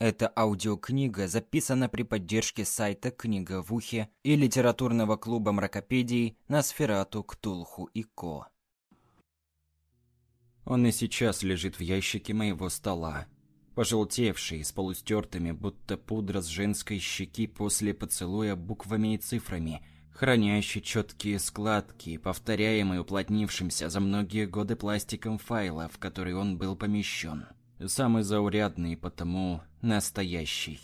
Эта аудиокнига записана при поддержке сайта «Книга в ухе» и литературного клуба мракопедий на Сферату, Ктулху и Ко. Он и сейчас лежит в ящике моего стола, пожелтевший, с полустертыми, будто пудра с женской щеки после поцелуя буквами и цифрами, хранящий четкие складки, повторяемые уплотнившимся за многие годы пластиком файла, в который он был помещен. Самый заурядный, потому настоящий.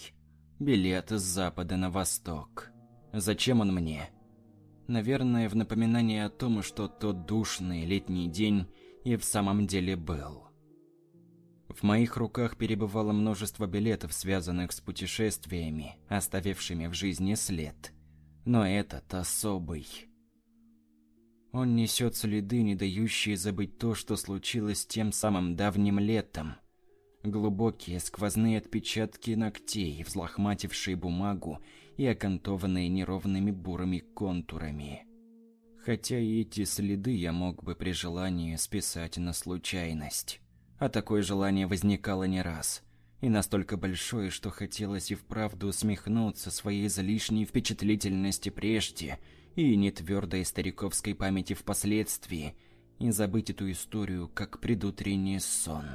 Билет с запада на восток. Зачем он мне? Наверное, в напоминание о том, что тот душный летний день и в самом деле был. В моих руках перебывало множество билетов, связанных с путешествиями, оставившими в жизни след. Но этот особый. Он несет следы, не дающие забыть то, что случилось тем самым давним летом – Глубокие сквозные отпечатки ногтей, взлохматившие бумагу и окантованные неровными бурыми контурами. Хотя и эти следы я мог бы при желании списать на случайность. А такое желание возникало не раз. И настолько большое, что хотелось и вправду усмехнуться своей излишней впечатлительности прежде и нетвердой стариковской памяти впоследствии, и забыть эту историю как предутренний сон.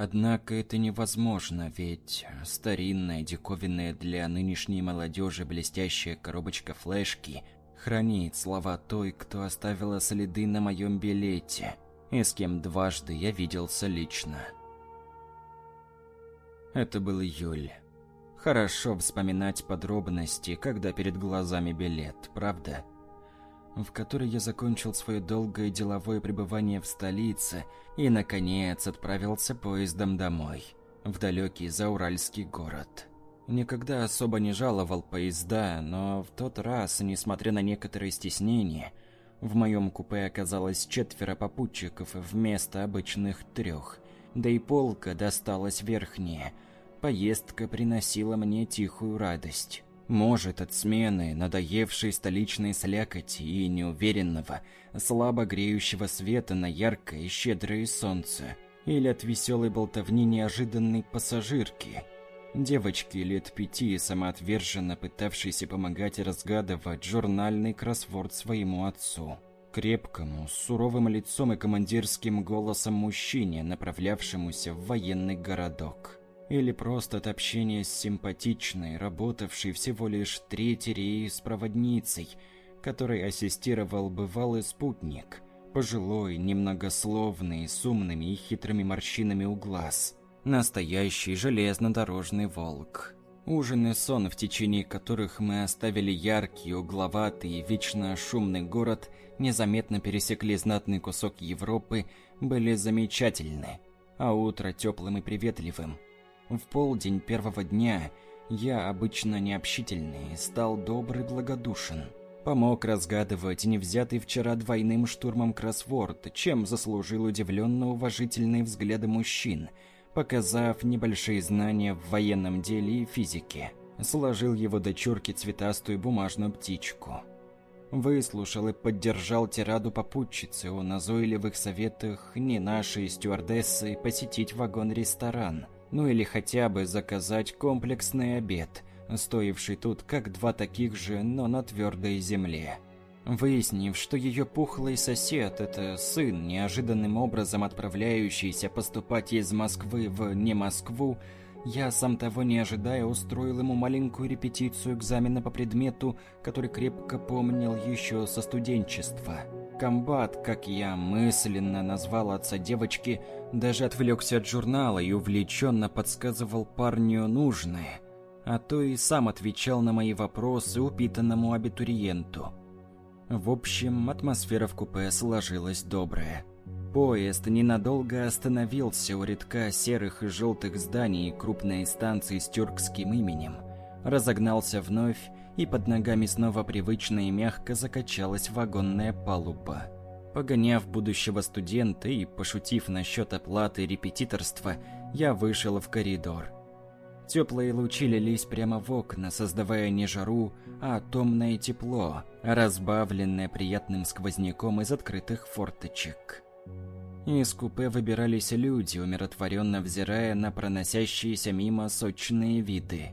Однако это невозможно, ведь старинная, диковинная для нынешней молодежи блестящая коробочка флешки хранит слова той, кто оставила следы на моем билете, и с кем дважды я виделся лично. Это был июль. Хорошо вспоминать подробности, когда перед глазами билет, правда? В которой я закончил свое долгое деловое пребывание в столице и, наконец, отправился поездом домой, в далекий зауральский город. Никогда особо не жаловал поезда, но в тот раз, несмотря на некоторые стеснения, в моем купе оказалось четверо попутчиков вместо обычных трех, да и полка досталась верхняя. Поездка приносила мне тихую радость. Может, от смены, надоевшей столичной слякоти и неуверенного, слабо греющего света на яркое и щедрое солнце, или от веселой болтовни неожиданной пассажирки, девочки лет пяти, самоотверженно пытавшейся помогать разгадывать журнальный кроссворд своему отцу. Крепкому, с суровым лицом и командирским голосом мужчине, направлявшемуся в военный городок или просто от общения с симпатичной, работавшей всего лишь третий рейс проводницей, которой ассистировал бывалый спутник, пожилой, немногословный, с умными и хитрыми морщинами у глаз. Настоящий железнодорожный волк. Ужин и сон, в течение которых мы оставили яркий, угловатый и вечно шумный город, незаметно пересекли знатный кусок Европы, были замечательны, а утро теплым и приветливым – в полдень первого дня я, обычно необщительный, стал добрый благодушен. Помог разгадывать невзятый вчера двойным штурмом кроссворд, чем заслужил удивленно уважительные взгляды мужчин, показав небольшие знания в военном деле и физике. Сложил его дочурке цветастую бумажную птичку. Выслушал и поддержал тираду попутчицы о назойливых советах не нашей стюардессы посетить вагон-ресторан – ну или хотя бы заказать комплексный обед, стоивший тут как два таких же, но на твердой земле. Выяснив, что ее пухлый сосед – это сын, неожиданным образом отправляющийся поступать из Москвы в не Москву, я, сам того не ожидая, устроил ему маленькую репетицию экзамена по предмету, который крепко помнил еще со студенчества – Комбат, как я мысленно назвал отца девочки, даже отвлекся от журнала и увлеченно подсказывал парню нужное, а то и сам отвечал на мои вопросы упитанному абитуриенту. В общем, атмосфера в купе сложилась добрая. Поезд ненадолго остановился у редка серых и желтых зданий крупной станции с тюркским именем. Разогнался вновь и под ногами снова привычно и мягко закачалась вагонная палуба. Погоняв будущего студента и пошутив насчет оплаты репетиторства, я вышел в коридор. Теплые лучи лились прямо в окна, создавая не жару, а томное тепло, разбавленное приятным сквозняком из открытых форточек. Из купе выбирались люди, умиротворенно взирая на проносящиеся мимо сочные виды.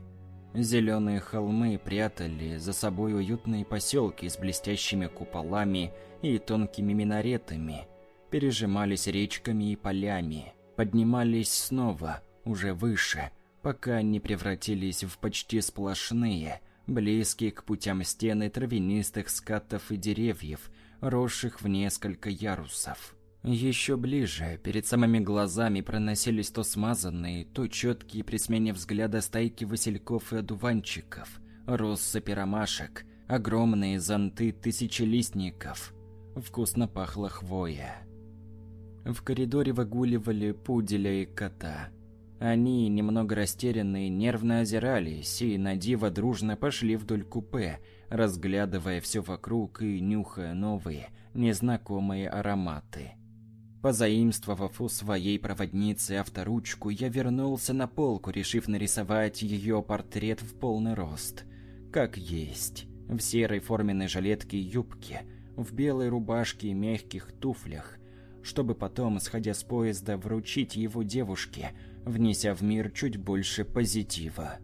Зеленые холмы прятали за собой уютные поселки с блестящими куполами и тонкими минаретами, пережимались речками и полями, поднимались снова, уже выше, пока не превратились в почти сплошные, близкие к путям стены травянистых скатов и деревьев, росших в несколько ярусов. Еще ближе, перед самыми глазами проносились то смазанные, то четкие при смене взгляда стайки васильков и одуванчиков, россыпи ромашек, огромные зонты тысячелистников. Вкусно пахло хвоя. В коридоре выгуливали пуделя и кота. Они, немного растерянные, нервно озирались и на диво дружно пошли вдоль купе, разглядывая все вокруг и нюхая новые, незнакомые ароматы. Позаимствовав у своей проводницы авторучку, я вернулся на полку, решив нарисовать ее портрет в полный рост. Как есть. В серой форменной жилетке и юбке, в белой рубашке и мягких туфлях, чтобы потом, сходя с поезда, вручить его девушке, внеся в мир чуть больше позитива.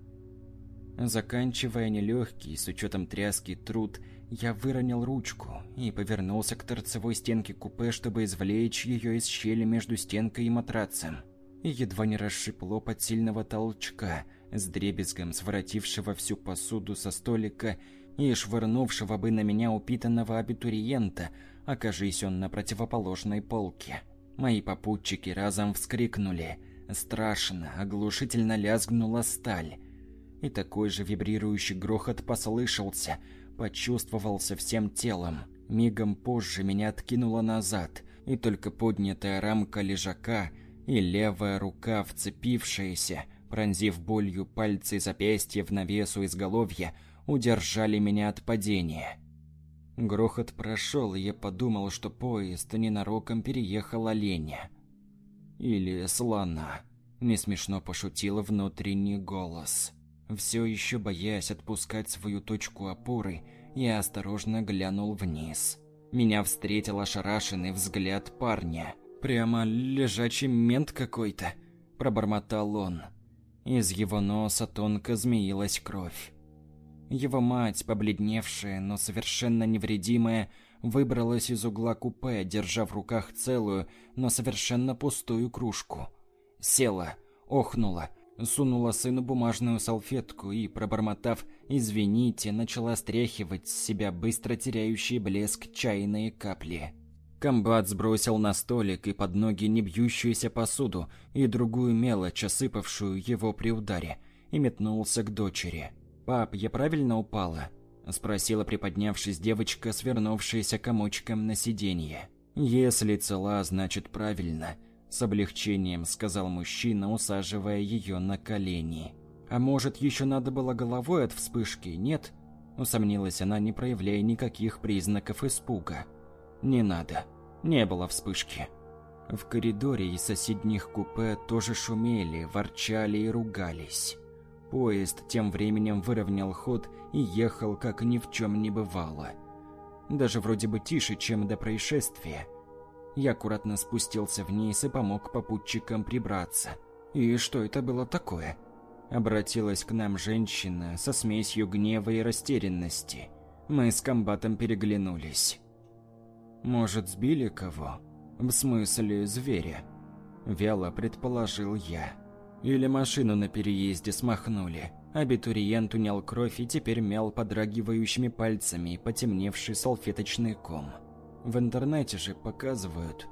Заканчивая нелегкий, с учетом тряски, труд, я выронил ручку и повернулся к торцевой стенке купе, чтобы извлечь ее из щели между стенкой и матрацем. И едва не расшипло под сильного толчка, с дребезгом своротившего всю посуду со столика и швырнувшего бы на меня упитанного абитуриента, окажись он на противоположной полке. Мои попутчики разом вскрикнули. Страшно, оглушительно лязгнула сталь. И такой же вибрирующий грохот послышался – почувствовался всем телом. Мигом позже меня откинуло назад, и только поднятая рамка лежака и левая рука, вцепившаяся, пронзив болью пальцы запястья в навесу изголовья, удержали меня от падения. Грохот прошел, и я подумал, что поезд ненароком переехал оленя. Или слона. Не смешно пошутил внутренний голос. Все еще боясь отпускать свою точку опоры, я осторожно глянул вниз. Меня встретил ошарашенный взгляд парня. «Прямо лежачий мент какой-то», – пробормотал он. Из его носа тонко змеилась кровь. Его мать, побледневшая, но совершенно невредимая, выбралась из угла купе, держа в руках целую, но совершенно пустую кружку. Села, охнула – сунула сыну бумажную салфетку и, пробормотав «извините», начала стряхивать с себя быстро теряющий блеск чайные капли. Комбат сбросил на столик и под ноги не бьющуюся посуду и другую мелочь, осыпавшую его при ударе, и метнулся к дочери. «Пап, я правильно упала?» – спросила приподнявшись девочка, свернувшаяся комочком на сиденье. «Если цела, значит правильно», с облегчением сказал мужчина, усаживая ее на колени. А может, еще надо было головой от вспышки, нет? Усомнилась она, не проявляя никаких признаков испуга. Не надо. Не было вспышки. В коридоре из соседних купе тоже шумели, ворчали и ругались. Поезд тем временем выровнял ход и ехал, как ни в чем не бывало. Даже вроде бы тише, чем до происшествия. Я аккуратно спустился вниз и помог попутчикам прибраться. «И что это было такое?» Обратилась к нам женщина со смесью гнева и растерянности. Мы с комбатом переглянулись. «Может, сбили кого? В смысле, зверя?» Вяло предположил я. Или машину на переезде смахнули. Абитуриент унял кровь и теперь мял подрагивающими пальцами потемневший салфеточный ком. В интернете же показывают.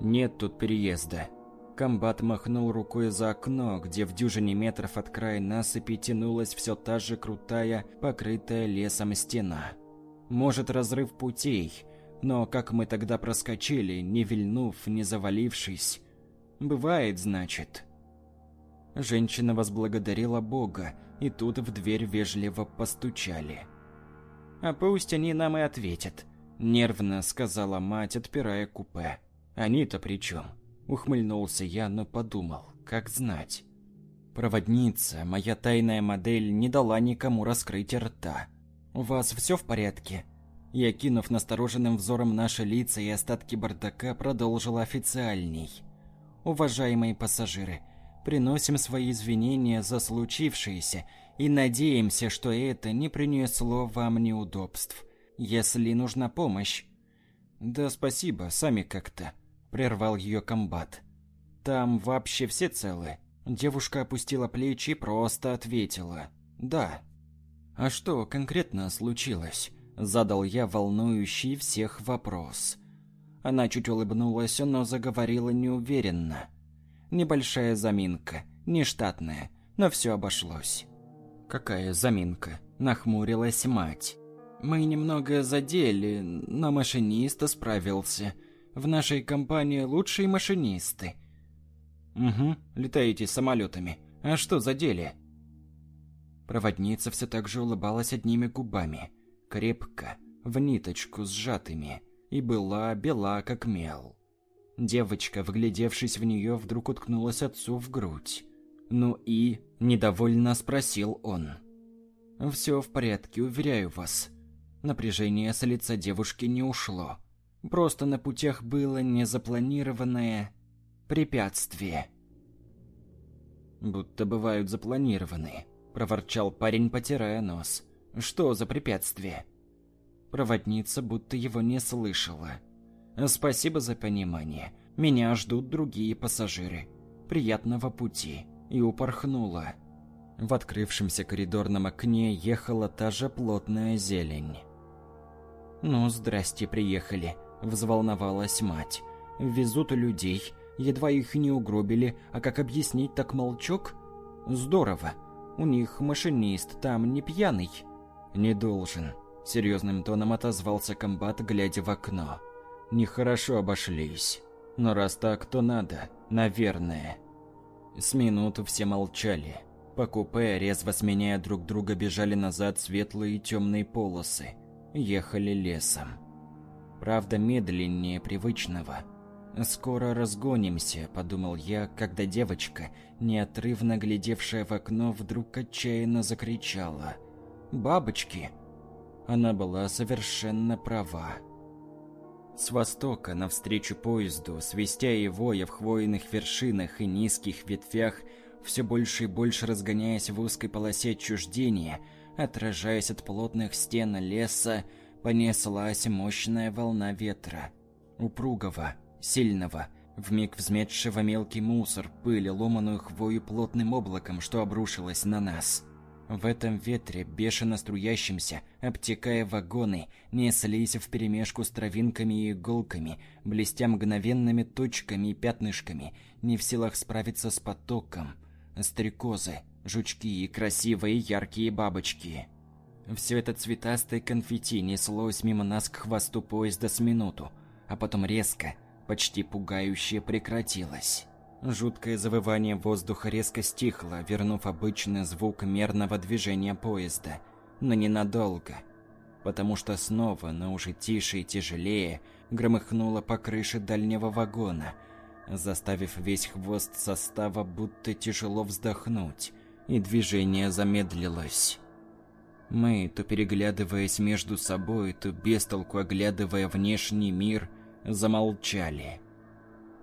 Нет тут переезда. Комбат махнул рукой за окно, где в дюжине метров от края насыпи тянулась все та же крутая, покрытая лесом стена. Может, разрыв путей, но как мы тогда проскочили, не вильнув, не завалившись? Бывает, значит. Женщина возблагодарила Бога, и тут в дверь вежливо постучали. А пусть они нам и ответят. Нервно сказала мать, отпирая купе. Они-то при чем? Ухмыльнулся я, но подумал, как знать. Проводница, моя тайная модель, не дала никому раскрыть рта. «У вас все в порядке?» и, окинув настороженным взором наши лица и остатки бардака, продолжила официальней. «Уважаемые пассажиры, приносим свои извинения за случившееся и надеемся, что это не принесло вам неудобств. Если нужна помощь...» «Да спасибо, сами как-то», — прервал ее комбат. «Там вообще все целы?» Девушка опустила плечи и просто ответила «Да». «А что конкретно случилось?» Задал я волнующий всех вопрос. Она чуть улыбнулась, но заговорила неуверенно. Небольшая заминка, нештатная, но все обошлось. «Какая заминка?» – нахмурилась мать. «Мы немного задели, но машинист справился. В нашей компании лучшие машинисты». «Угу, летаете самолетами. А что задели?» Проводница все так же улыбалась одними губами – крепко, в ниточку сжатыми, и была бела, как мел. Девочка, вглядевшись в нее, вдруг уткнулась отцу в грудь. «Ну и?» – недовольно спросил он. «Все в порядке, уверяю вас». Напряжение с лица девушки не ушло. Просто на путях было незапланированное препятствие. «Будто бывают запланированные», – проворчал парень, потирая нос. Что за препятствие? Проводница будто его не слышала. Спасибо за понимание. Меня ждут другие пассажиры. Приятного пути. И упорхнула. В открывшемся коридорном окне ехала та же плотная зелень. «Ну, здрасте, приехали», – взволновалась мать. «Везут людей, едва их не угробили, а как объяснить так молчок? Здорово. У них машинист там не пьяный». «Не должен», — серьезным тоном отозвался комбат, глядя в окно. «Нехорошо обошлись. Но раз так, то надо, наверное». С минуту все молчали. По купе, резво сменяя друг друга, бежали назад светлые и темные полосы. Ехали лесом. Правда, медленнее привычного. «Скоро разгонимся», — подумал я, когда девочка, неотрывно глядевшая в окно, вдруг отчаянно закричала — бабочки. Она была совершенно права. С востока, навстречу поезду, свистя и воя в хвойных вершинах и низких ветвях, все больше и больше разгоняясь в узкой полосе отчуждения, отражаясь от плотных стен леса, понеслась мощная волна ветра. Упругого, сильного, вмиг взметшего мелкий мусор, пыль, ломаную хвою плотным облаком, что обрушилось на нас. В этом ветре, бешено струящимся, обтекая вагоны, неслись вперемешку с травинками и иголками, блестя мгновенными точками и пятнышками, не в силах справиться с потоком. Стрекозы, жучки и красивые яркие бабочки. Все это цветастое конфетти неслось мимо нас к хвосту поезда с минуту, а потом резко, почти пугающе прекратилось. Жуткое завывание воздуха резко стихло, вернув обычный звук мерного движения поезда. Но ненадолго. Потому что снова, но уже тише и тяжелее, громыхнуло по крыше дальнего вагона, заставив весь хвост состава будто тяжело вздохнуть, и движение замедлилось. Мы, то переглядываясь между собой, то бестолку оглядывая внешний мир, замолчали.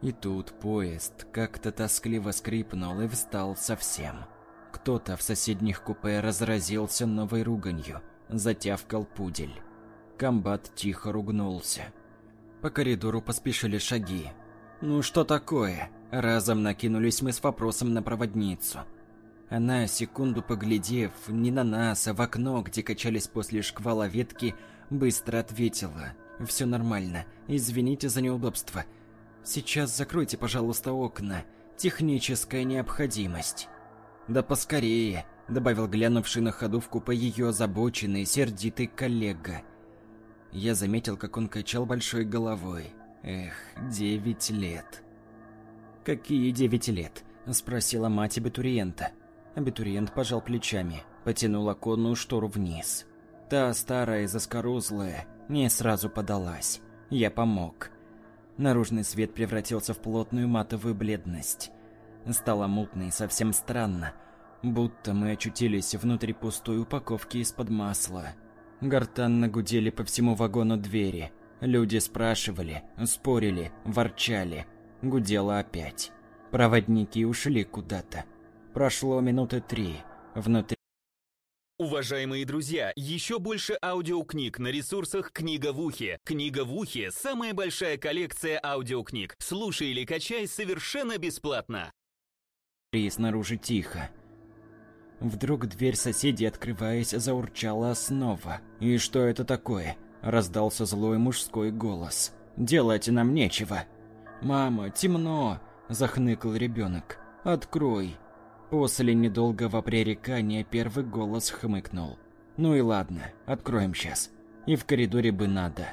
И тут поезд как-то тоскливо скрипнул и встал совсем. Кто-то в соседних купе разразился новой руганью, затявкал пудель. Комбат тихо ругнулся. По коридору поспешили шаги. «Ну что такое?» Разом накинулись мы с вопросом на проводницу. Она, секунду поглядев, не на нас, а в окно, где качались после шквала ветки, быстро ответила. «Все нормально. Извините за неудобство. Сейчас закройте, пожалуйста, окна. Техническая необходимость. Да поскорее, добавил глянувший на ходу в купе ее озабоченный, сердитый коллега. Я заметил, как он качал большой головой. Эх, девять лет. Какие девять лет? спросила мать абитуриента. Абитуриент пожал плечами, потянул оконную штору вниз. Та старая, заскорузлая, не сразу подалась. Я помог. Наружный свет превратился в плотную матовую бледность. Стало мутно и совсем странно, будто мы очутились внутри пустой упаковки из-под масла. Гортанно гудели по всему вагону двери. Люди спрашивали, спорили, ворчали. Гудело опять. Проводники ушли куда-то. Прошло минуты три. Внутри Уважаемые друзья, еще больше аудиокниг на ресурсах «Книга в ухе». «Книга в ухе» — самая большая коллекция аудиокниг. Слушай или качай совершенно бесплатно. И снаружи тихо. Вдруг дверь соседей, открываясь, заурчала снова. «И что это такое?» Раздался злой мужской голос. «Делать нам нечего». «Мама, темно!» – захныкал ребенок. «Открой!» После недолгого пререкания первый голос хмыкнул. «Ну и ладно, откроем сейчас. И в коридоре бы надо».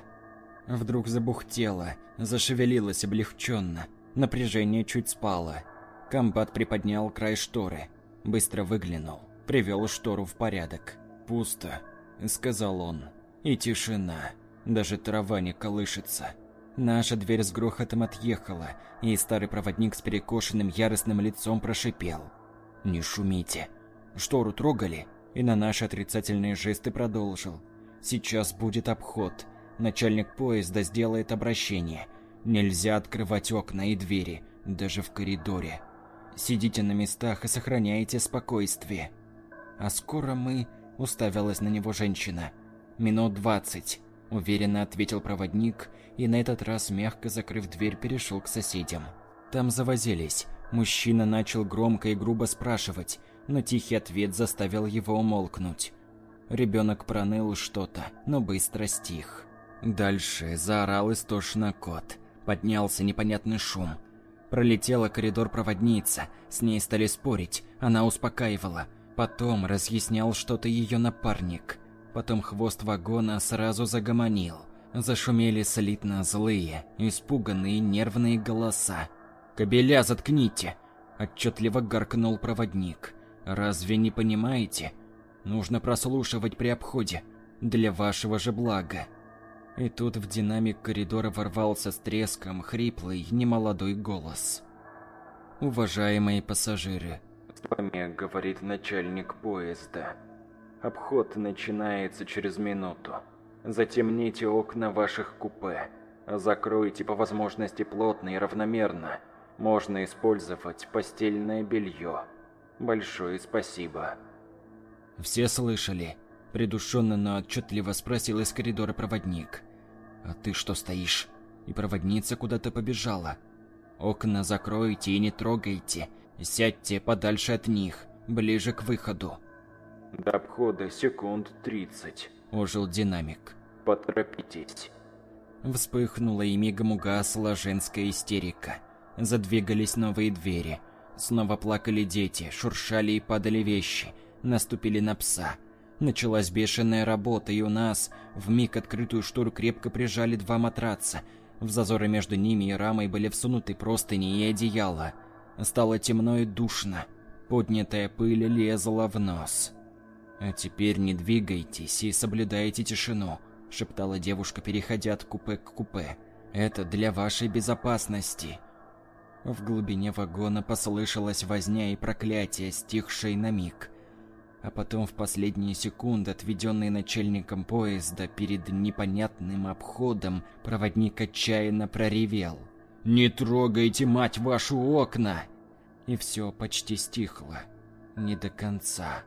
Вдруг забухтело, зашевелилось облегченно. Напряжение чуть спало. Комбат приподнял край шторы. Быстро выглянул. Привел штору в порядок. «Пусто», — сказал он. И тишина. Даже трава не колышется. Наша дверь с грохотом отъехала, и старый проводник с перекошенным яростным лицом прошипел. «Не шумите». Штору трогали, и на наши отрицательные жесты продолжил. «Сейчас будет обход. Начальник поезда сделает обращение. Нельзя открывать окна и двери, даже в коридоре. Сидите на местах и сохраняйте спокойствие». «А скоро мы...» – уставилась на него женщина – «Минут двадцать», – уверенно ответил проводник, и на этот раз, мягко закрыв дверь, перешел к соседям. Там завозились. Мужчина начал громко и грубо спрашивать, но тихий ответ заставил его умолкнуть. Ребенок проныл что-то, но быстро стих. Дальше заорал истошно кот. Поднялся непонятный шум. Пролетела коридор проводница, с ней стали спорить, она успокаивала. Потом разъяснял что-то ее напарник. Потом хвост вагона сразу загомонил. Зашумели слитно злые, испуганные нервные голоса. «Кобеля заткните!» – отчетливо гаркнул проводник. «Разве не понимаете? Нужно прослушивать при обходе. Для вашего же блага». И тут в динамик коридора ворвался с треском хриплый, немолодой голос. «Уважаемые пассажиры!» «С вами говорит начальник поезда». Обход начинается через минуту. Затемните окна ваших купе. Закройте по возможности плотно и равномерно. Можно использовать постельное белье. Большое спасибо. Все слышали. Придушенно, но отчетливо спросил из коридора проводник. «А ты что стоишь?» И проводница куда-то побежала. «Окна закройте и не трогайте. Сядьте подальше от них, ближе к выходу. До обхода секунд 30. Ожил динамик. Поторопитесь. Вспыхнула и мигом угасла женская истерика. Задвигались новые двери. Снова плакали дети, шуршали и падали вещи. Наступили на пса. Началась бешеная работа, и у нас в миг открытую штору крепко прижали два матраца. В зазоры между ними и рамой были всунуты простыни и одеяло. Стало темно и душно. Поднятая пыль лезла в нос. «А теперь не двигайтесь и соблюдайте тишину», – шептала девушка, переходя от купе к купе. «Это для вашей безопасности». В глубине вагона послышалась возня и проклятие, стихшие на миг. А потом в последние секунды, отведенные начальником поезда перед непонятным обходом, проводник отчаянно проревел. «Не трогайте, мать вашу, окна!» И все почти стихло. Не до конца.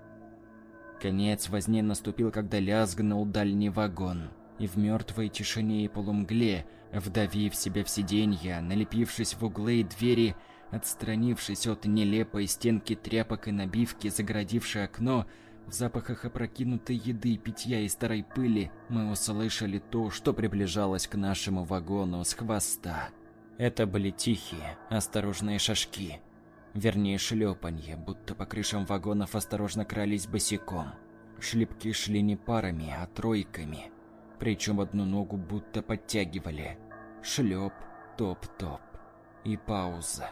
Конец возне наступил, когда лязгнул дальний вагон. И в мертвой тишине и полумгле, вдавив себя в сиденья, налепившись в углы и двери, отстранившись от нелепой стенки тряпок и набивки, загородившей окно, в запахах опрокинутой еды, питья и старой пыли, мы услышали то, что приближалось к нашему вагону с хвоста. Это были тихие, осторожные шажки, Вернее, шлепанье, будто по крышам вагонов осторожно крались босиком. Шлепки шли не парами, а тройками. Причем одну ногу будто подтягивали. Шлеп, топ-топ. И пауза.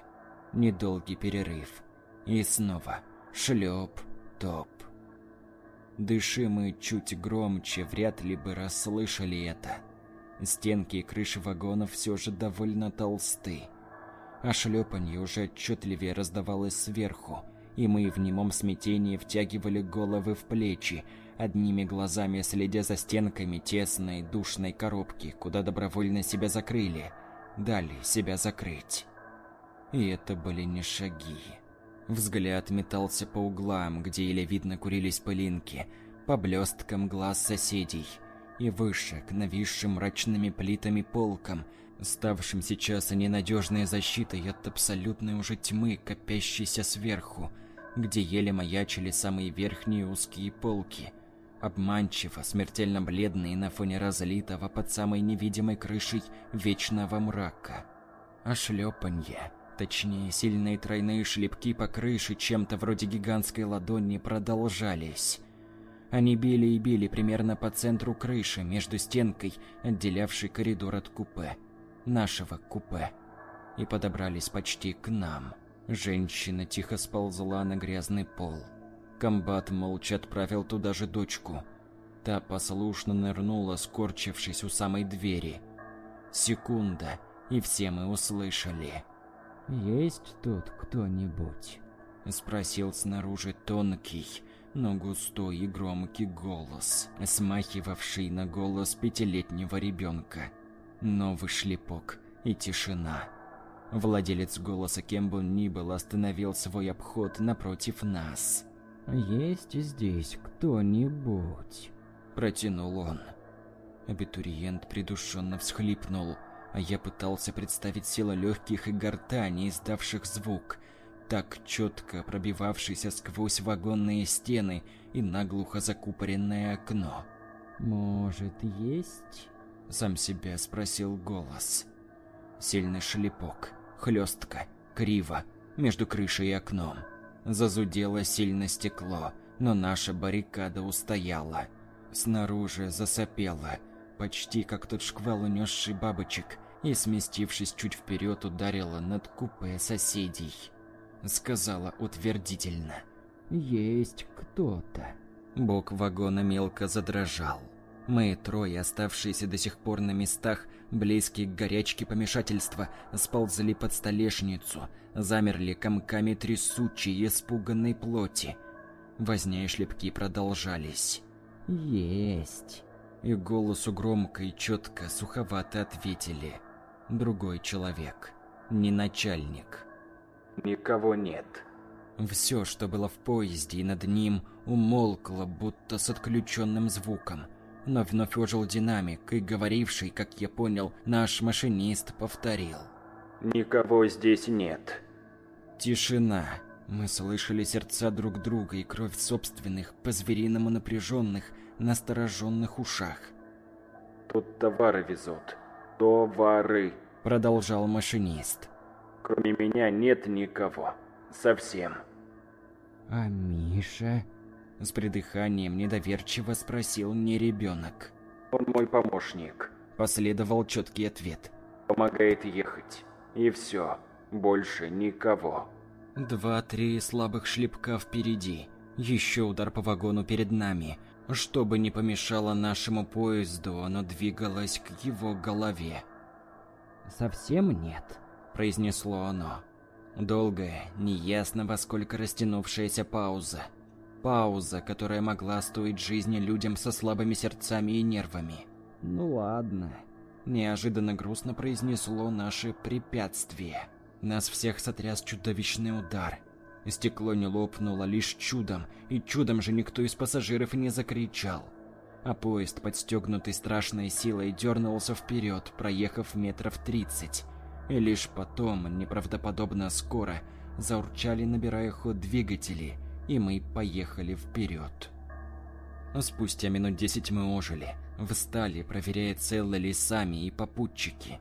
Недолгий перерыв. И снова шлеп, топ. Дыши мы чуть громче, вряд ли бы расслышали это. Стенки и крыши вагонов все же довольно толсты а шлепанье уже отчетливее раздавалось сверху, и мы в немом смятении втягивали головы в плечи, одними глазами следя за стенками тесной душной коробки, куда добровольно себя закрыли, дали себя закрыть. И это были не шаги. Взгляд метался по углам, где еле видно курились пылинки, по блесткам глаз соседей, и выше, к нависшим мрачными плитами полкам, ставшим сейчас ненадежной защитой от абсолютной уже тьмы, копящейся сверху, где еле маячили самые верхние узкие полки, обманчиво, смертельно бледные на фоне разлитого под самой невидимой крышей вечного мрака. А шлепанье, точнее сильные тройные шлепки по крыше чем-то вроде гигантской ладони продолжались. Они били и били примерно по центру крыши, между стенкой, отделявшей коридор от купе. Нашего купе. И подобрались почти к нам. Женщина тихо сползла на грязный пол. Комбат молча отправил туда же дочку. Та послушно нырнула, скорчившись у самой двери. Секунда, и все мы услышали. «Есть тут кто-нибудь?» Спросил снаружи тонкий, но густой и громкий голос, смахивавший на голос пятилетнего ребенка. Новый шлепок и тишина. Владелец голоса, кем бы он ни был, остановил свой обход напротив нас. «Есть здесь кто-нибудь?» Протянул он. Абитуриент придушенно всхлипнул, а я пытался представить силу легких и гортани, издавших звук, так четко пробивавшийся сквозь вагонные стены и наглухо закупоренное окно. «Может, есть?» Сам себя спросил голос. Сильный шлепок, хлестка, криво, между крышей и окном. Зазудело сильно стекло, но наша баррикада устояла. Снаружи засопело, почти как тот шквал, унесший бабочек, и, сместившись чуть вперед, ударила над купе соседей. Сказала утвердительно. «Есть кто-то». Бок вагона мелко задрожал. Мы трое, оставшиеся до сих пор на местах, близкие к горячке помешательства, сползли под столешницу, замерли комками трясучей, испуганной плоти. Возня и шлепки продолжались. «Есть». И голосу громко и четко, суховато ответили. Другой человек. Не начальник. Никого нет. Все, что было в поезде и над ним, умолкло, будто с отключенным звуком. Но вновь ожил динамик, и говоривший, как я понял, наш машинист повторил. Никого здесь нет. Тишина. Мы слышали сердца друг друга и кровь собственных, по-звериному напряженных, настороженных ушах. Тут товары везут. Товары. Продолжал машинист. Кроме меня нет никого. Совсем. «А Миша?» С придыханием недоверчиво спросил мне ребенок. Он мой помощник. Последовал четкий ответ. Помогает ехать. И все. Больше никого. Два-три слабых шлепка впереди. Еще удар по вагону перед нами. Чтобы не помешало нашему поезду, оно двигалось к его голове. «Совсем нет?» – произнесло оно. Долгая, неясно во сколько растянувшаяся пауза. Пауза, которая могла стоить жизни людям со слабыми сердцами и нервами. «Ну ладно». Неожиданно грустно произнесло наше препятствие. Нас всех сотряс чудовищный удар. Стекло не лопнуло лишь чудом, и чудом же никто из пассажиров не закричал. А поезд, подстегнутый страшной силой, дернулся вперед, проехав метров тридцать. И лишь потом, неправдоподобно скоро, заурчали, набирая ход двигатели, и мы поехали вперед. Спустя минут десять мы ожили, встали, проверяя, целы ли сами и попутчики.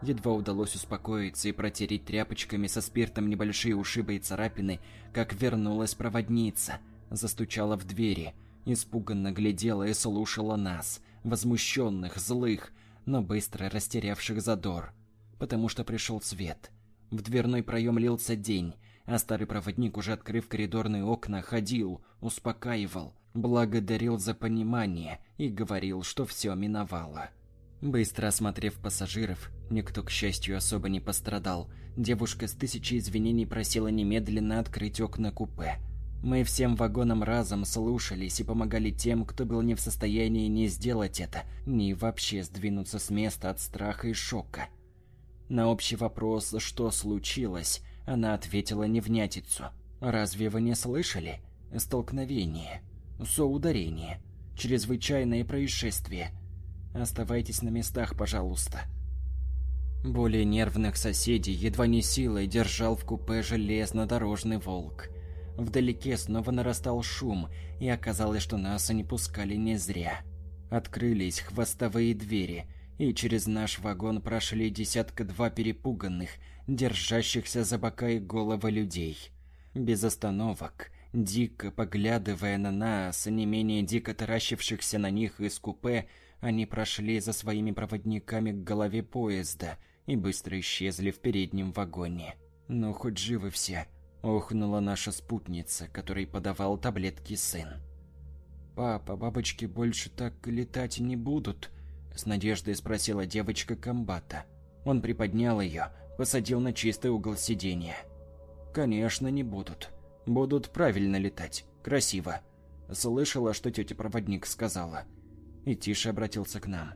Едва удалось успокоиться и протереть тряпочками со спиртом небольшие ушибы и царапины, как вернулась проводница, застучала в двери, испуганно глядела и слушала нас, возмущенных, злых, но быстро растерявших задор, потому что пришел свет. В дверной проем лился день, а старый проводник, уже открыв коридорные окна, ходил, успокаивал, благодарил за понимание и говорил, что все миновало. Быстро осмотрев пассажиров, никто, к счастью, особо не пострадал. Девушка с тысячей извинений просила немедленно открыть окна купе. Мы всем вагоном разом слушались и помогали тем, кто был не в состоянии ни сделать это, ни вообще сдвинуться с места от страха и шока. На общий вопрос «что случилось?» Она ответила невнятицу. «Разве вы не слышали? Столкновение, соударение, чрезвычайное происшествие. Оставайтесь на местах, пожалуйста». Более нервных соседей едва не силой держал в купе железнодорожный волк. Вдалеке снова нарастал шум, и оказалось, что нас не пускали не зря. Открылись хвостовые двери, и через наш вагон прошли десятка-два перепуганных, держащихся за бока и головы людей. Без остановок, дико поглядывая на нас, не менее дико таращившихся на них из купе, они прошли за своими проводниками к голове поезда – и быстро исчезли в переднем вагоне. «Ну, хоть живы все», – охнула наша спутница, которой подавал таблетки сын. «Папа, бабочки больше так летать не будут?» – с надеждой спросила девочка комбата. Он приподнял ее, посадил на чистый угол сиденья. «Конечно, не будут. Будут правильно летать. Красиво. Слышала, что тетя проводник сказала». И тише обратился к нам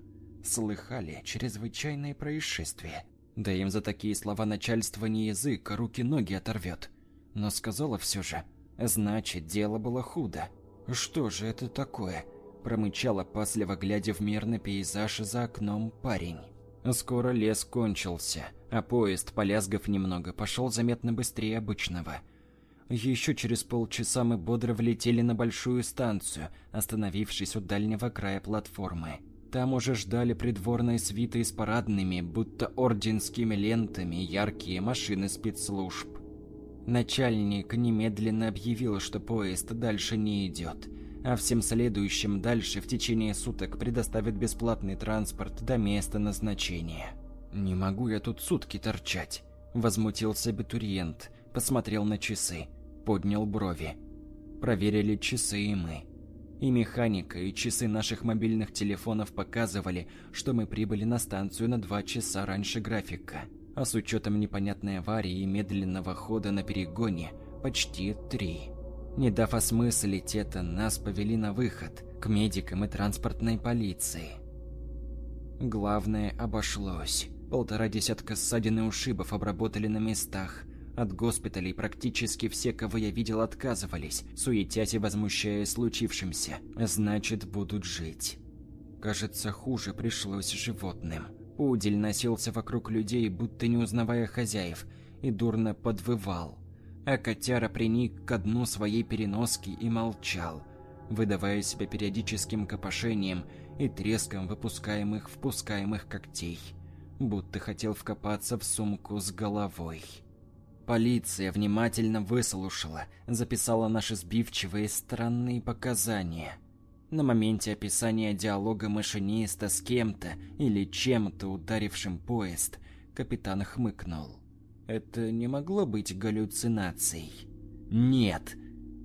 слыхали чрезвычайные происшествия. Да им за такие слова начальство не язык, а руки-ноги оторвет. Но сказала все же. Значит, дело было худо. Что же это такое? Промычал опасливо, глядя в мирный пейзаж за окном парень. Скоро лес кончился, а поезд, полязгав немного, пошел заметно быстрее обычного. Еще через полчаса мы бодро влетели на большую станцию, остановившись у дальнего края платформы. Там уже ждали придворные свиты с парадными, будто орденскими лентами, яркие машины спецслужб. Начальник немедленно объявил, что поезд дальше не идет, а всем следующим дальше в течение суток предоставят бесплатный транспорт до места назначения. «Не могу я тут сутки торчать», – возмутился абитуриент, посмотрел на часы, поднял брови. Проверили часы и мы. И механика, и часы наших мобильных телефонов показывали, что мы прибыли на станцию на два часа раньше графика. А с учетом непонятной аварии и медленного хода на перегоне, почти три. Не дав осмыслить это, нас повели на выход, к медикам и транспортной полиции. Главное обошлось. Полтора десятка ссадин и ушибов обработали на местах, от госпиталей практически все, кого я видел, отказывались, суетясь и возмущаясь случившимся. Значит, будут жить. Кажется, хуже пришлось животным. Пудель носился вокруг людей, будто не узнавая хозяев, и дурно подвывал. А котяра приник к дну своей переноски и молчал, выдавая себя периодическим копошением и треском выпускаемых впускаемых когтей, будто хотел вкопаться в сумку с головой. Полиция внимательно выслушала, записала наши сбивчивые странные показания. На моменте описания диалога машиниста с кем-то или чем-то ударившим поезд, капитан хмыкнул. Это не могло быть галлюцинацией. Нет.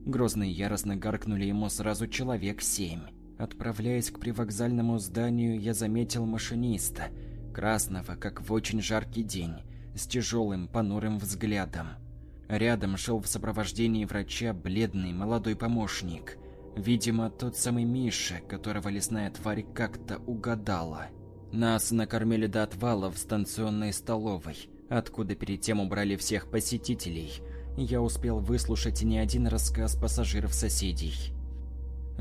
Грозно и яростно гаркнули ему сразу человек семь. Отправляясь к привокзальному зданию, я заметил машиниста, красного, как в очень жаркий день с тяжелым, понурым взглядом. Рядом шел в сопровождении врача бледный молодой помощник. Видимо, тот самый Миша, которого лесная тварь как-то угадала. Нас накормили до отвала в станционной столовой, откуда перед тем убрали всех посетителей. Я успел выслушать не один рассказ пассажиров-соседей.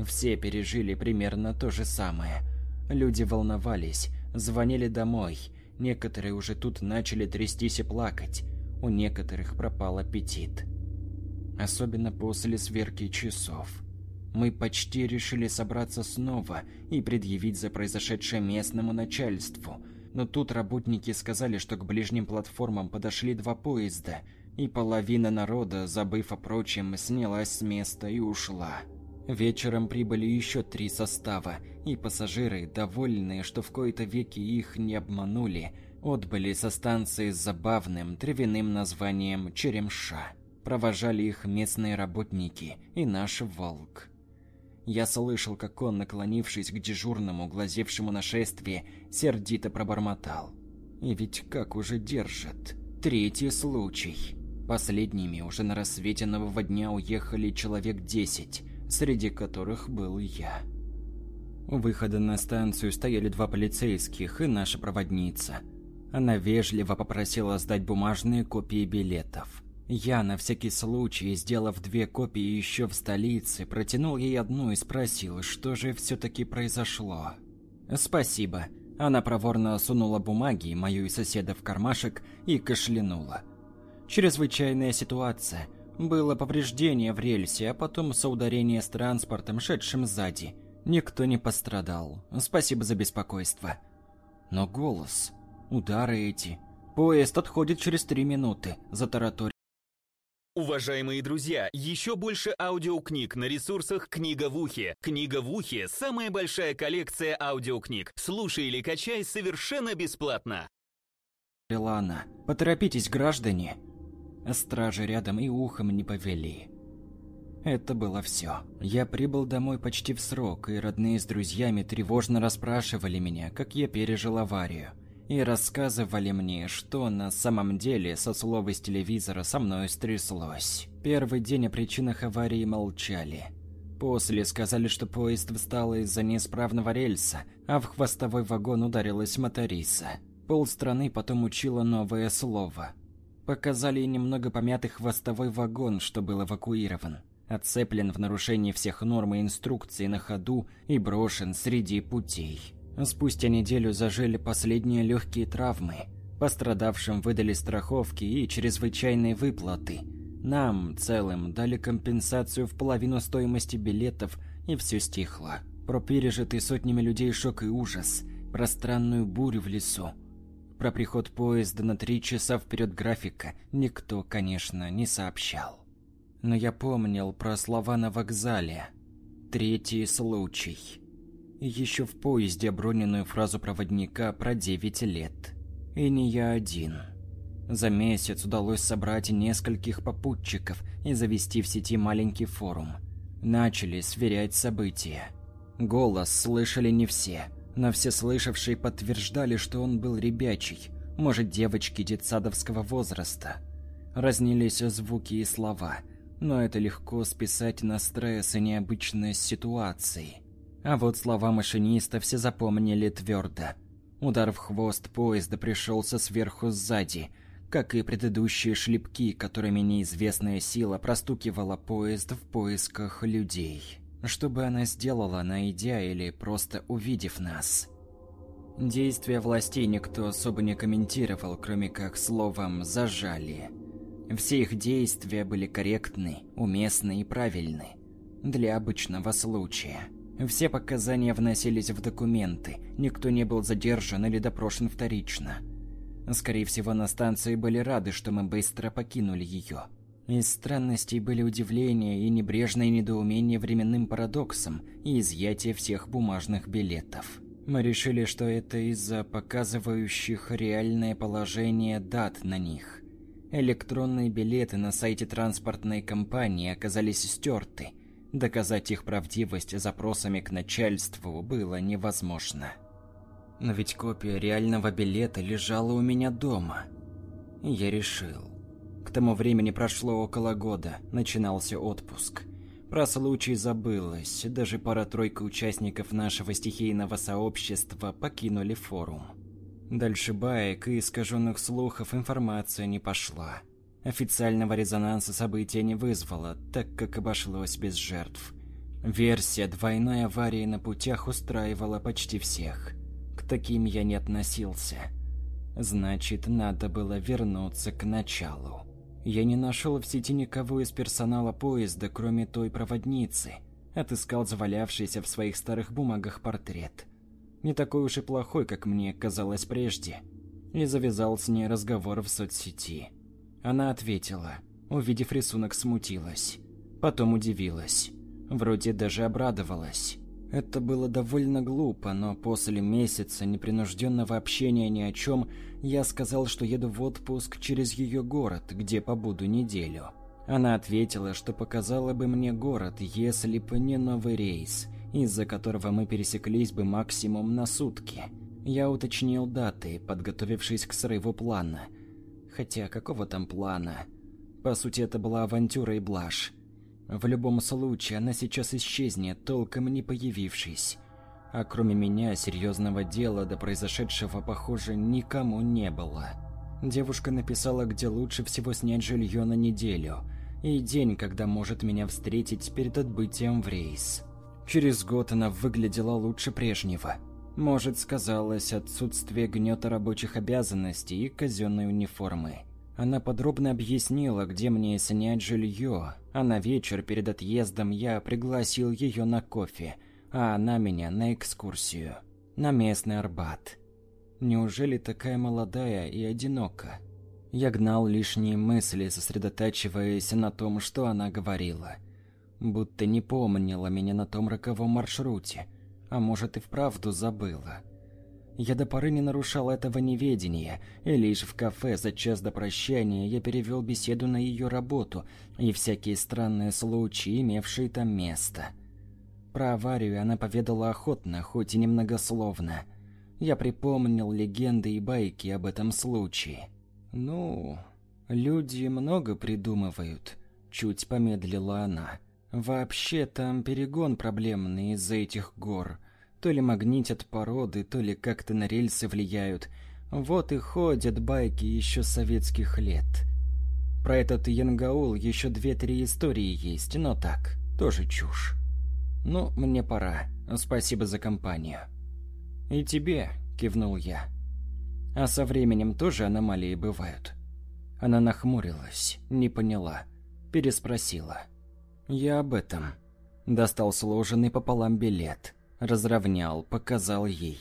Все пережили примерно то же самое. Люди волновались, звонили домой – Некоторые уже тут начали трястись и плакать. У некоторых пропал аппетит. Особенно после сверки часов. Мы почти решили собраться снова и предъявить за произошедшее местному начальству. Но тут работники сказали, что к ближним платформам подошли два поезда, и половина народа, забыв о прочем, снялась с места и ушла. Вечером прибыли еще три состава, и пассажиры, довольные, что в кои-то веки их не обманули, отбыли со станции с забавным травяным названием Черемша. Провожали их местные работники и наш волк. Я слышал, как он, наклонившись к дежурному, глазевшему на шествие, сердито пробормотал. И ведь как уже держат. Третий случай. Последними уже на рассвете нового дня уехали человек десять, среди которых был я. У выхода на станцию стояли два полицейских и наша проводница. Она вежливо попросила сдать бумажные копии билетов. Я, на всякий случай, сделав две копии еще в столице, протянул ей одну и спросил, что же все-таки произошло. «Спасибо». Она проворно сунула бумаги, мою и соседа, в кармашек и кашлянула. Чрезвычайная ситуация. Было повреждение в рельсе, а потом соударение с транспортом, шедшим сзади. Никто не пострадал. Спасибо за беспокойство. Но голос, удары эти. Поезд отходит через три минуты, затараторил. Уважаемые друзья, еще больше аудиокниг на ресурсах «Книга в ухе». «Книга в ухе» — самая большая коллекция аудиокниг. Слушай или качай совершенно бесплатно. она. «Поторопитесь, граждане!» Стражи рядом и ухом не повели. Это было все. Я прибыл домой почти в срок, и родные с друзьями тревожно расспрашивали меня, как я пережил аварию. И рассказывали мне, что на самом деле со слов из телевизора со мной стряслось. Первый день о причинах аварии молчали. После сказали, что поезд встал из-за неисправного рельса, а в хвостовой вагон ударилась моториса. Полстраны потом учила новое слово. Показали немного помятый хвостовой вагон, что был эвакуирован отцеплен в нарушении всех норм и инструкций на ходу и брошен среди путей. Спустя неделю зажили последние легкие травмы. Пострадавшим выдали страховки и чрезвычайные выплаты. Нам, целым, дали компенсацию в половину стоимости билетов, и все стихло. Про пережитый сотнями людей шок и ужас, про странную бурю в лесу. Про приход поезда на три часа вперед графика никто, конечно, не сообщал но я помнил про слова на вокзале. Третий случай. Еще в поезде оброненную фразу проводника про 9 лет. И не я один. За месяц удалось собрать нескольких попутчиков и завести в сети маленький форум. Начали сверять события. Голос слышали не все, но все слышавшие подтверждали, что он был ребячий, может, девочки детсадовского возраста. Разнились звуки и слова – но это легко списать на стресс и необычность ситуации. А вот слова машиниста все запомнили твердо. Удар в хвост поезда пришелся сверху сзади, как и предыдущие шлепки, которыми неизвестная сила простукивала поезд в поисках людей. Что бы она сделала, найдя или просто увидев нас? Действия властей никто особо не комментировал, кроме как словом «зажали». Все их действия были корректны, уместны и правильны. Для обычного случая. Все показания вносились в документы, никто не был задержан или допрошен вторично. Скорее всего, на станции были рады, что мы быстро покинули ее. Из странностей были удивление и небрежное недоумение временным парадоксом и изъятие всех бумажных билетов. Мы решили, что это из-за показывающих реальное положение дат на них. Электронные билеты на сайте транспортной компании оказались стерты. Доказать их правдивость запросами к начальству было невозможно. Но ведь копия реального билета лежала у меня дома. Я решил. К тому времени прошло около года, начинался отпуск. Про случай забылось, даже пара-тройка участников нашего стихийного сообщества покинули форум. Дальше баек и искаженных слухов информация не пошла. Официального резонанса события не вызвало, так как обошлось без жертв. Версия двойной аварии на путях устраивала почти всех. К таким я не относился. Значит, надо было вернуться к началу. Я не нашел в сети никого из персонала поезда, кроме той проводницы. Отыскал завалявшийся в своих старых бумагах портрет – не такой уж и плохой, как мне казалось прежде. И завязал с ней разговор в соцсети. Она ответила. Увидев рисунок, смутилась. Потом удивилась. Вроде даже обрадовалась. Это было довольно глупо, но после месяца непринужденного общения ни о чем, я сказал, что еду в отпуск через ее город, где побуду неделю. Она ответила, что показала бы мне город, если бы не новый рейс, из-за которого мы пересеклись бы максимум на сутки. Я уточнил даты, подготовившись к срыву плана. Хотя какого там плана? По сути, это была авантюра и блажь. В любом случае, она сейчас исчезнет, толком не появившись. А кроме меня, серьезного дела до произошедшего, похоже, никому не было. Девушка написала, где лучше всего снять жилье на неделю, и день, когда может меня встретить перед отбытием в рейс. Через год она выглядела лучше прежнего. Может, сказалось отсутствие гнета рабочих обязанностей и казенной униформы. Она подробно объяснила, где мне снять жилье, а на вечер перед отъездом я пригласил ее на кофе – а она меня на экскурсию. На местный Арбат. Неужели такая молодая и одинока? Я гнал лишние мысли, сосредотачиваясь на том, что она говорила. Будто не помнила меня на том роковом маршруте, а может и вправду забыла. Я до поры не нарушал этого неведения, и лишь в кафе за час до прощания я перевел беседу на ее работу и всякие странные случаи, имевшие там место – про аварию она поведала охотно, хоть и немногословно. Я припомнил легенды и байки об этом случае. Ну, люди много придумывают, чуть помедлила она. Вообще там перегон проблемный из-за этих гор. То ли магнитят породы, то ли как-то на рельсы влияют. Вот и ходят байки еще советских лет. Про этот Янгаул еще две-три истории есть, но так, тоже чушь. «Ну, мне пора. Спасибо за компанию». «И тебе», — кивнул я. «А со временем тоже аномалии бывают». Она нахмурилась, не поняла, переспросила. «Я об этом». Достал сложенный пополам билет, разровнял, показал ей.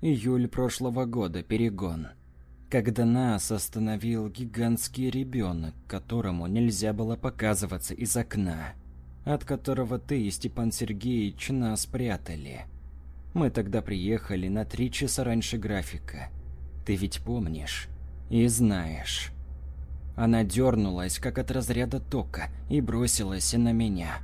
Июль прошлого года, перегон. Когда нас остановил гигантский ребенок, которому нельзя было показываться из окна от которого ты и Степан Сергеевич нас прятали. Мы тогда приехали на три часа раньше графика. Ты ведь помнишь и знаешь. Она дернулась, как от разряда тока, и бросилась на меня.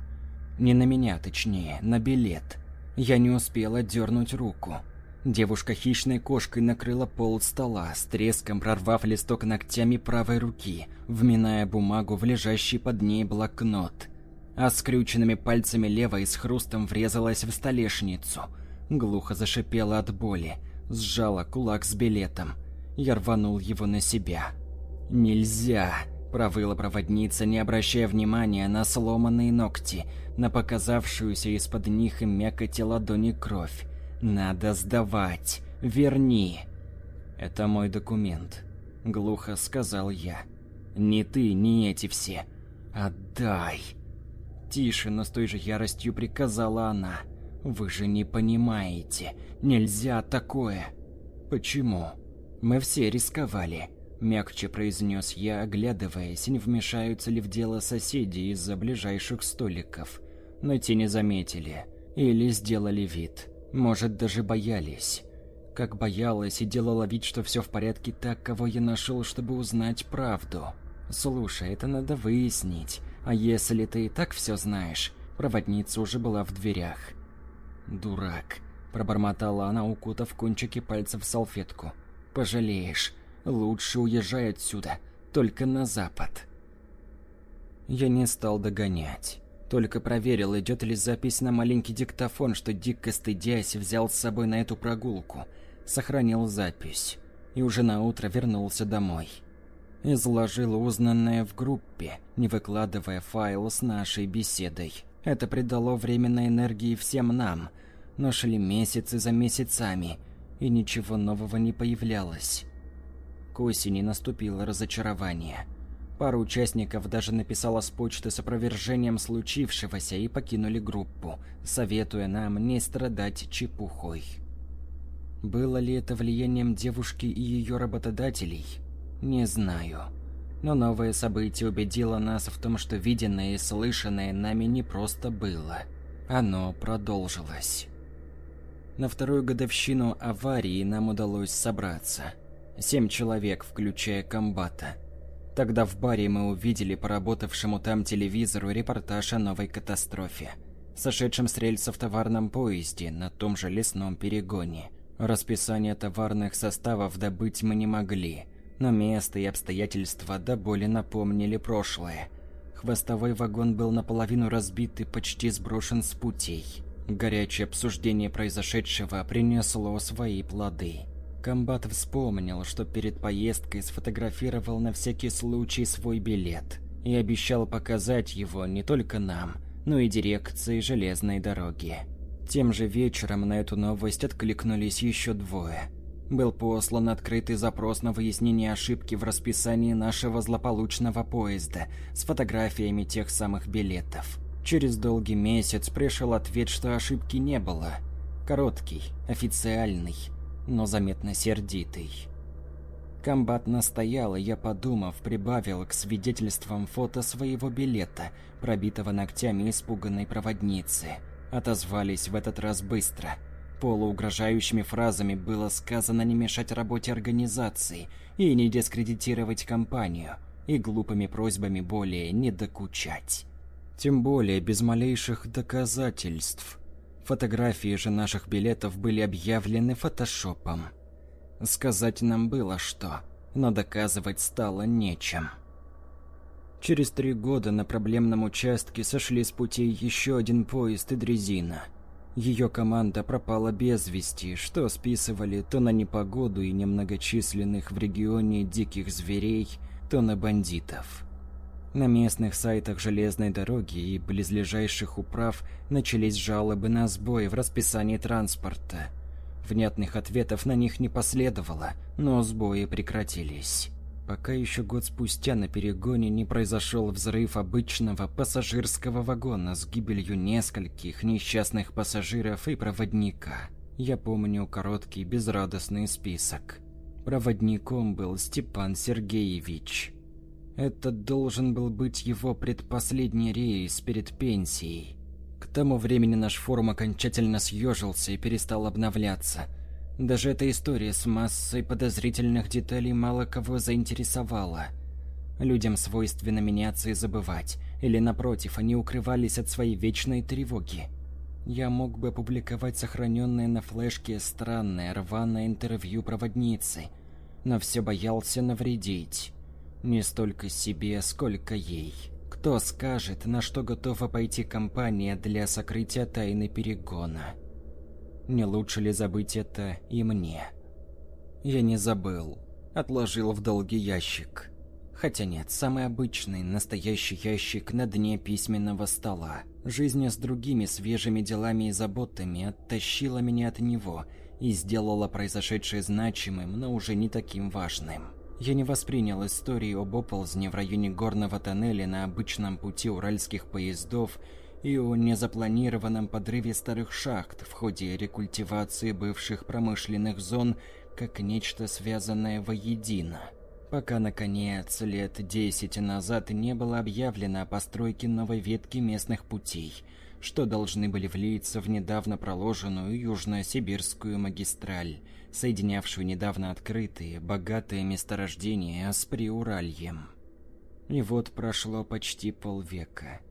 Не на меня, точнее, на билет. Я не успела дернуть руку. Девушка хищной кошкой накрыла пол стола, с треском прорвав листок ногтями правой руки, вминая бумагу в лежащий под ней блокнот а скрюченными пальцами левой с хрустом врезалась в столешницу. Глухо зашипела от боли, сжала кулак с билетом. Я рванул его на себя. «Нельзя!» – провыла проводница, не обращая внимания на сломанные ногти, на показавшуюся из-под них и мякоти ладони кровь. «Надо сдавать! Верни!» «Это мой документ», – глухо сказал я. «Не ты, не эти все. Отдай!» Тише, но с той же яростью приказала она. «Вы же не понимаете. Нельзя такое». «Почему?» «Мы все рисковали», – мягче произнес я, оглядываясь, не вмешаются ли в дело соседи из-за ближайших столиков. Но те не заметили. Или сделали вид. Может, даже боялись. Как боялась и делала вид, что все в порядке так, кого я нашел, чтобы узнать правду. Слушай, это надо выяснить. А если ты и так все знаешь? Проводница уже была в дверях. Дурак, пробормотала она, укутав кончики пальцев в салфетку. Пожалеешь. Лучше уезжай отсюда, только на запад. Я не стал догонять. Только проверил, идет ли запись на маленький диктофон, что дико стыдясь взял с собой на эту прогулку. Сохранил запись. И уже на утро вернулся домой. Изложил узнанное в группе, не выкладывая файл с нашей беседой. Это придало временной энергии всем нам, но шли месяцы за месяцами, и ничего нового не появлялось. К осени наступило разочарование. Пару участников даже написала с почты с опровержением случившегося и покинули группу, советуя нам не страдать чепухой. Было ли это влиянием девушки и ее работодателей – не знаю. Но новое событие убедило нас в том, что виденное и слышанное нами не просто было. Оно продолжилось. На вторую годовщину аварии нам удалось собраться. Семь человек, включая комбата. Тогда в баре мы увидели по работавшему там телевизору репортаж о новой катастрофе, сошедшем с рельсов товарном поезде на том же лесном перегоне. Расписание товарных составов добыть мы не могли, но место и обстоятельства до боли напомнили прошлое. Хвостовой вагон был наполовину разбит и почти сброшен с путей. Горячее обсуждение произошедшего принесло свои плоды. Комбат вспомнил, что перед поездкой сфотографировал на всякий случай свой билет и обещал показать его не только нам, но и дирекции железной дороги. Тем же вечером на эту новость откликнулись еще двое. Был послан открытый запрос на выяснение ошибки в расписании нашего злополучного поезда с фотографиями тех самых билетов. Через долгий месяц пришел ответ, что ошибки не было. Короткий, официальный – но заметно сердитый. Комбат настоял, и я, подумав, прибавил к свидетельствам фото своего билета, пробитого ногтями испуганной проводницы. Отозвались в этот раз быстро. Полуугрожающими фразами было сказано не мешать работе организации и не дискредитировать компанию, и глупыми просьбами более не докучать. Тем более без малейших доказательств – Фотографии же наших билетов были объявлены фотошопом. Сказать нам было что, но доказывать стало нечем. Через три года на проблемном участке сошли с путей еще один поезд и дрезина. Ее команда пропала без вести, что списывали то на непогоду и немногочисленных в регионе диких зверей, то на бандитов. На местных сайтах железной дороги и близлежащих управ начались жалобы на сбои в расписании транспорта. Внятных ответов на них не последовало, но сбои прекратились. Пока еще год спустя на перегоне не произошел взрыв обычного пассажирского вагона с гибелью нескольких несчастных пассажиров и проводника. Я помню короткий безрадостный список. Проводником был Степан Сергеевич. Это должен был быть его предпоследний рейс перед пенсией. К тому времени наш форум окончательно съежился и перестал обновляться. Даже эта история с массой подозрительных деталей мало кого заинтересовала. Людям свойственно меняться и забывать, или напротив, они укрывались от своей вечной тревоги. Я мог бы опубликовать сохраненное на флешке странное рваное интервью проводницы, но все боялся навредить. Не столько себе, сколько ей. Кто скажет, на что готова пойти компания для сокрытия тайны перегона? Не лучше ли забыть это и мне? Я не забыл. Отложил в долгий ящик. Хотя нет, самый обычный, настоящий ящик на дне письменного стола. Жизнь с другими свежими делами и заботами оттащила меня от него и сделала произошедшее значимым, но уже не таким важным. Я не воспринял историю об оползне в районе горного тоннеля на обычном пути уральских поездов и о незапланированном подрыве старых шахт в ходе рекультивации бывших промышленных зон как нечто связанное воедино. Пока, наконец, лет десять назад не было объявлено о постройке новой ветки местных путей, что должны были влиться в недавно проложенную южно-сибирскую магистраль – соединявшую недавно открытые, богатые месторождения с Приуральем. И вот прошло почти полвека.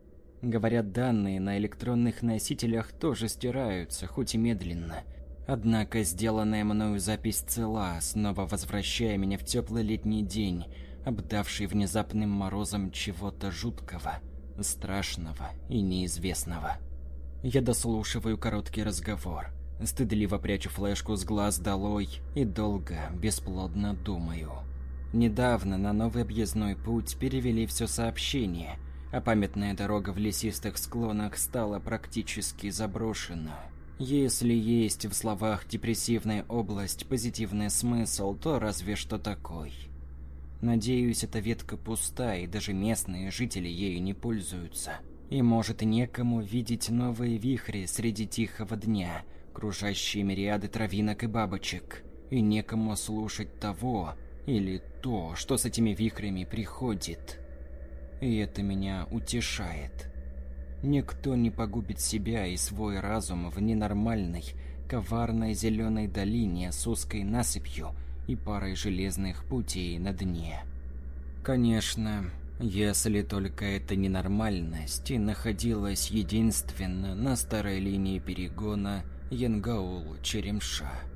Говорят, данные на электронных носителях тоже стираются, хоть и медленно. Однако сделанная мною запись цела, снова возвращая меня в теплый летний день, обдавший внезапным морозом чего-то жуткого, страшного и неизвестного. Я дослушиваю короткий разговор – Стыдливо прячу флешку с глаз долой и долго, бесплодно думаю. Недавно на новый объездной путь перевели все сообщение, а памятная дорога в лесистых склонах стала практически заброшена. Если есть в словах «депрессивная область» позитивный смысл, то разве что такой. Надеюсь, эта ветка пуста, и даже местные жители ею не пользуются. И может некому видеть новые вихри среди тихого дня – кружащие мириады травинок и бабочек, и некому слушать того или то, что с этими вихрями приходит. И это меня утешает. Никто не погубит себя и свой разум в ненормальной, коварной зеленой долине с узкой насыпью и парой железных путей на дне. Конечно, если только эта ненормальность находилась единственно на старой линии перегона Янгаул-Черемша.